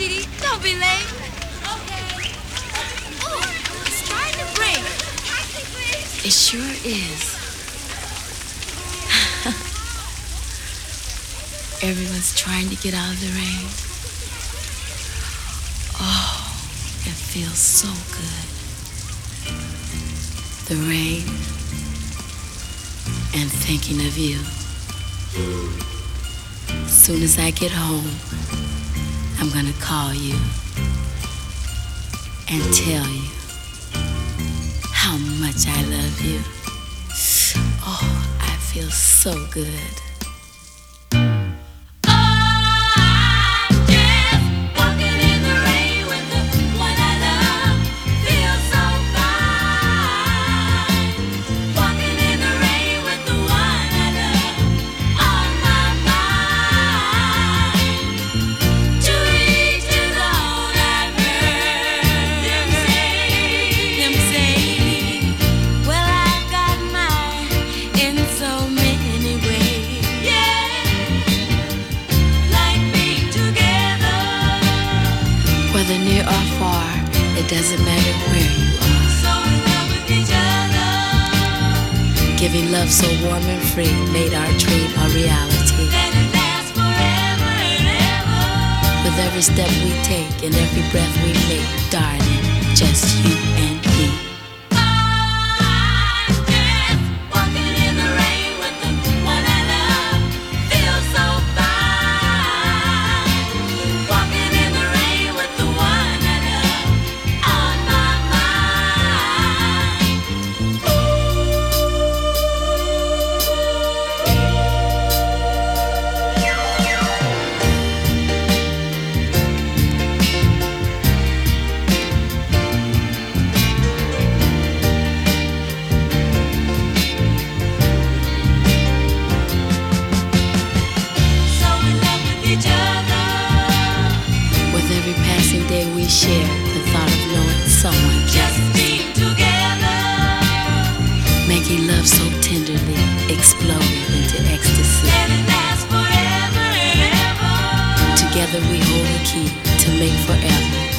sweetie. Don't be late. Okay. Oh, it's starting to break. It sure is. Everyone's trying to get out of the rain. Oh, it feels so good. The rain and thinking of you. Soon as I get home, I'm gonna call you and tell you how much I love you. Oh, I feel so good. Whether near or far, it doesn't matter where you are. So in love with each other. Giving love so warm and free made our dream a reality. Let it last forever and ever. With every step we take and every breath we make, darling, just you and me. Someone Just being together. Making love so tenderly, exploding into ecstasy. Let it last forever and ever. Together we hold the key to make forever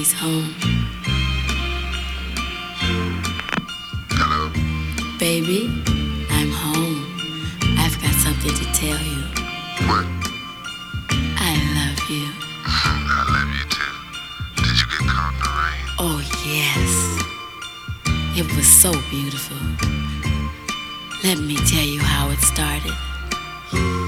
He's home. Hello. Baby, I'm home. I've got something to tell you. What? I love you. I love you too. Did you get caught in the rain? Oh, yes. It was so beautiful. Let me tell you how it started.